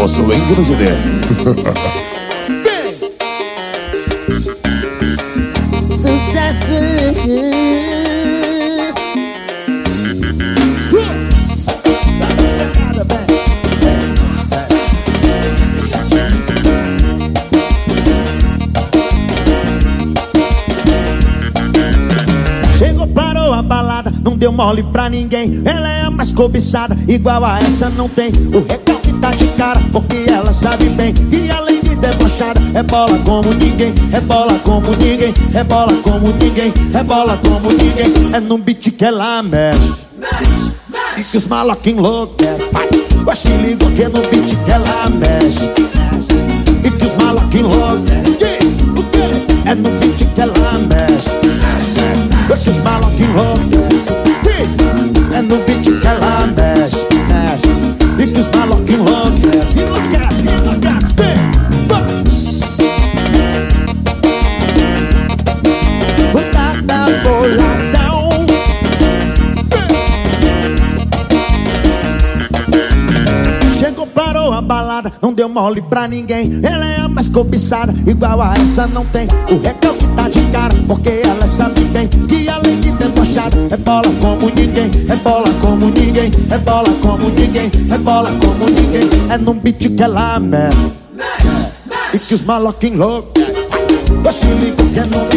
Ouço bem que no CD. Chegou, parou a balada, não deu mole pra ninguém. Ela é a mais cobiçada, igual a essa não tem. O recalque de cara, porque ela sabe bem. E além de debochada, é bola como ninguém. É bola como ninguém, é bola como ninguém, é bola como ninguém. É num beat que ela mexe. E que os maloquinhos enlouquecem. Mas se liga que é no beat que ela mexe. E que os maloquinhos. O quê? É no beat que ela balada, não deu mole pra ninguém. Ela é a mais cobiçada, igual a essa não tem. O recalque tá de cara, porque ela sabe bem. Que além de debochada, é bola como ninguém. É bola como ninguém, é bola como ninguém, é bola como ninguém. É num beat que ela mexe. E que os maloquinhos loucos. Eu se ligo que é num